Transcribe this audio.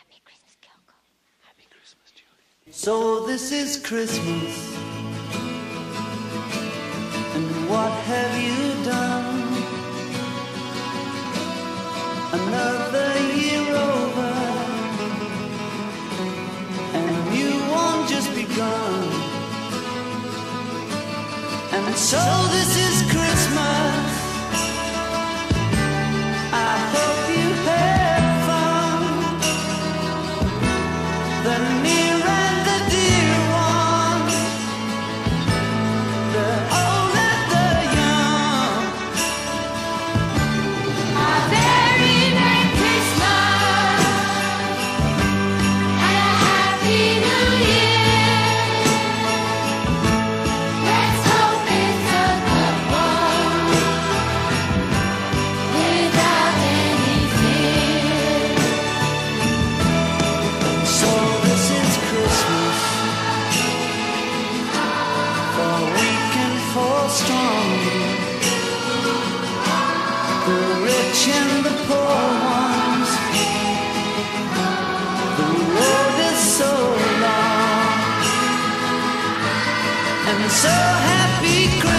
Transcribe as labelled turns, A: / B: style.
A: Happy Christmas, Kyoko.
B: Happy Christmas, Julian.
C: So this is Christmas. And what have you done? Another year over. And a new one just begun. And so this is so happy.